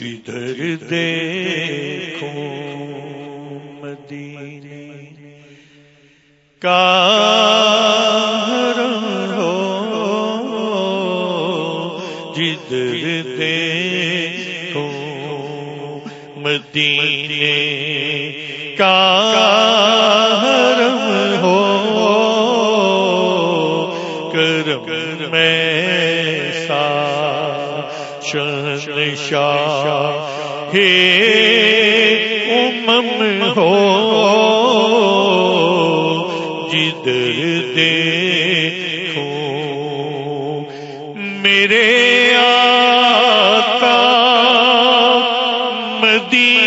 جدھر دیکھو مدینے کا ہو جدھر دیکھو مدینے کا ہو شن شاہ امم ہو جدھر دیکھو میرے آقا مدینہ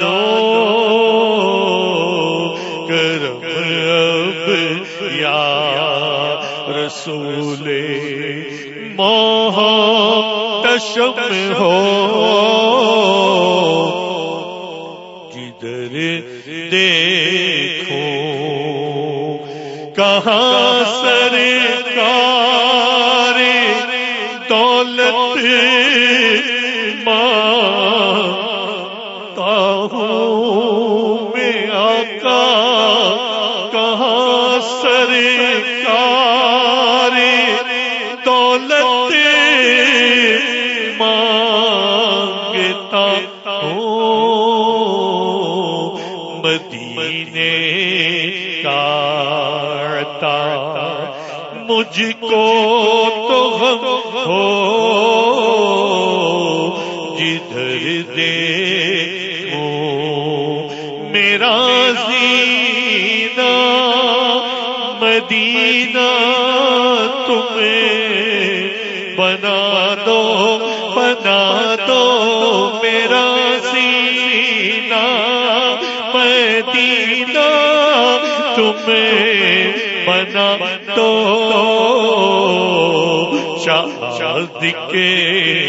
لو کرم اب یا رسول موہ تشم ہو جدھر دیکھو کہاں سرکار دولت مانتا ہوں میں آقا کہاں سرکار دولت مانگتا ہوں مدینے مجھ کو تو غم ہو، جدھر مدینہ تمہیں بنا دو بنا دو میرا سینہ۔ مدینہ تمہیں بنا دو۔ شاد کے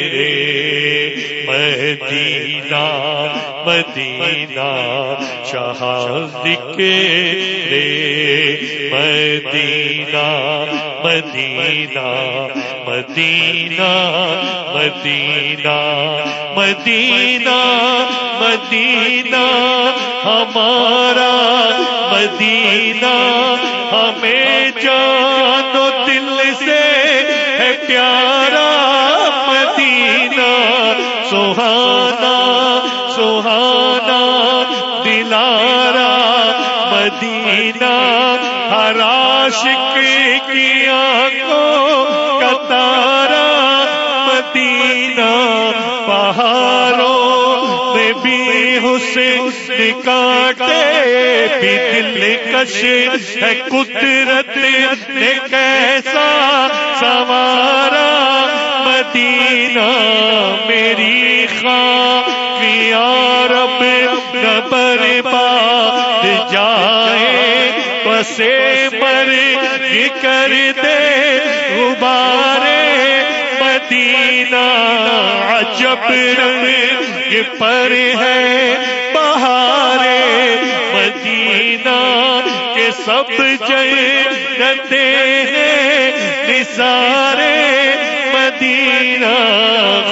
مدینہ مدینہ شہاد کے مدینہ مدینہ مدینہ مدینہ مدینہ مدینہ ہمارا مدینہ ہمیں جانو دل سے ہے پیارا سہانا سہانا، دلارا، مدینہ، ہر عاشق کی آنکھوں کا تارا، مدینہ، پہاڑوں میں بھی حسین کاٹے بھی دل کش ہے، قدرت نے کیسا سوارا مدینہ میری خاں رب نبر باد جائے بسے مر کر دے غبارے۔ مدینہ عجب رنگ یہ پر ہے، بہارے۔ مدینہ کے سب جنتے ہیں نثارے مدینہ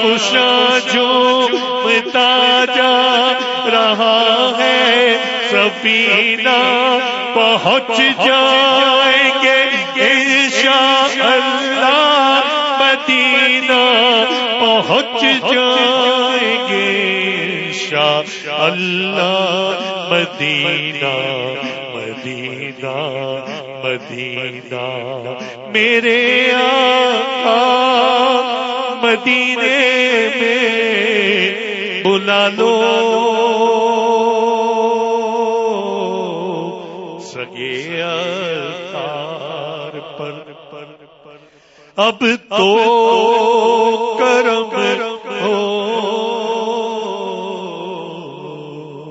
خوشا جو متا جا رہا ہے۔ سفینہ پہنچ جائیں گے انشاء اللہ۔ مدینہ پہنچ جائیں گے انشاء اللہ۔ مدینہ مدینہ مدینہ۔ میرے آقا مدینے میں بلا لو۔ سگے تار پر۔ اب تو کرم۔